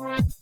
Bye.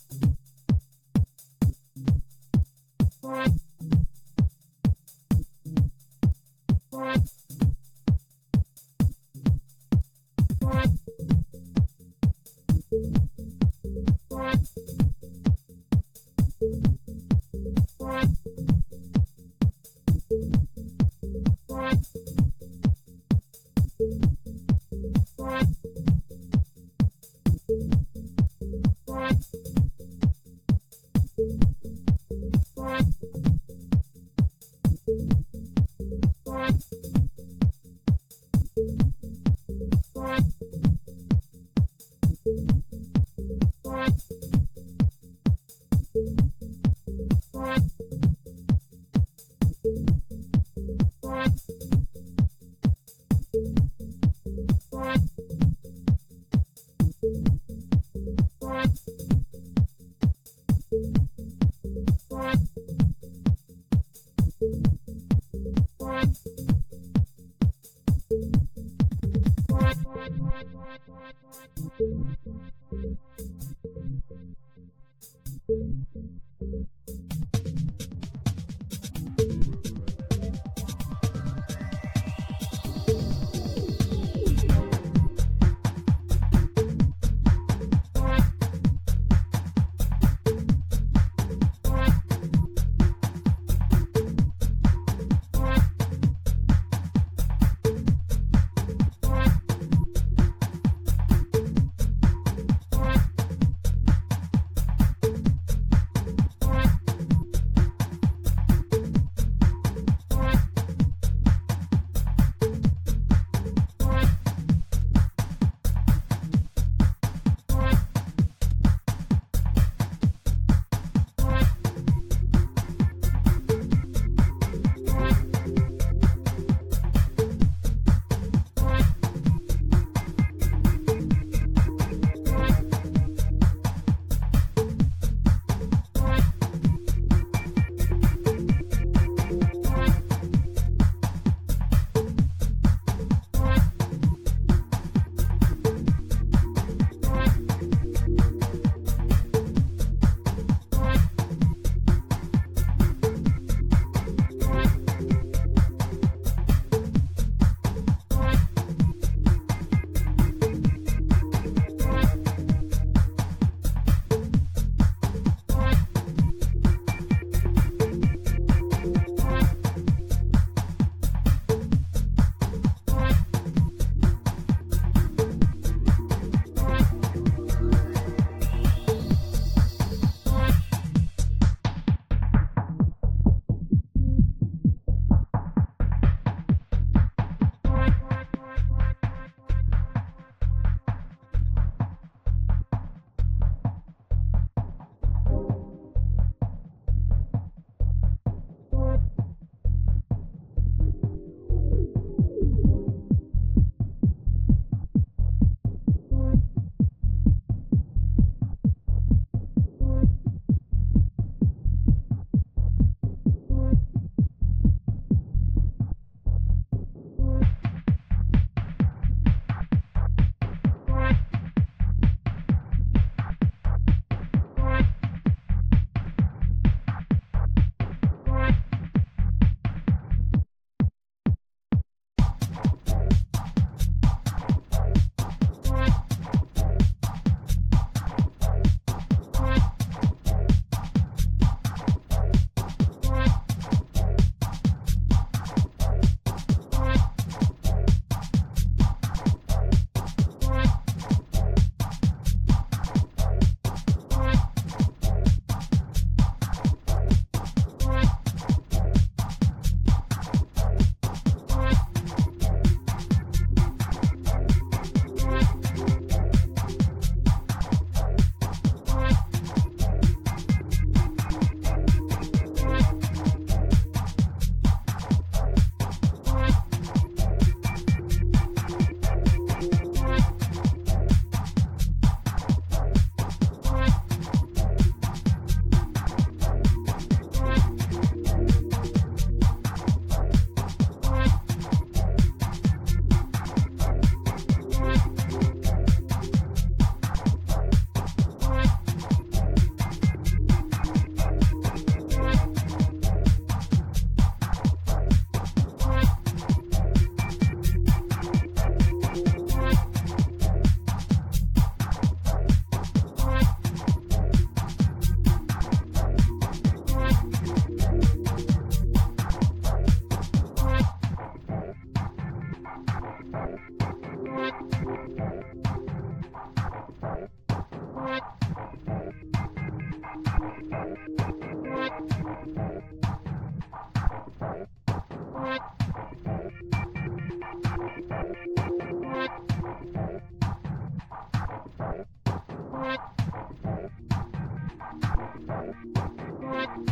Thank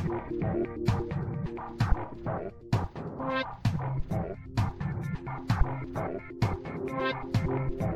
you.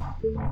you.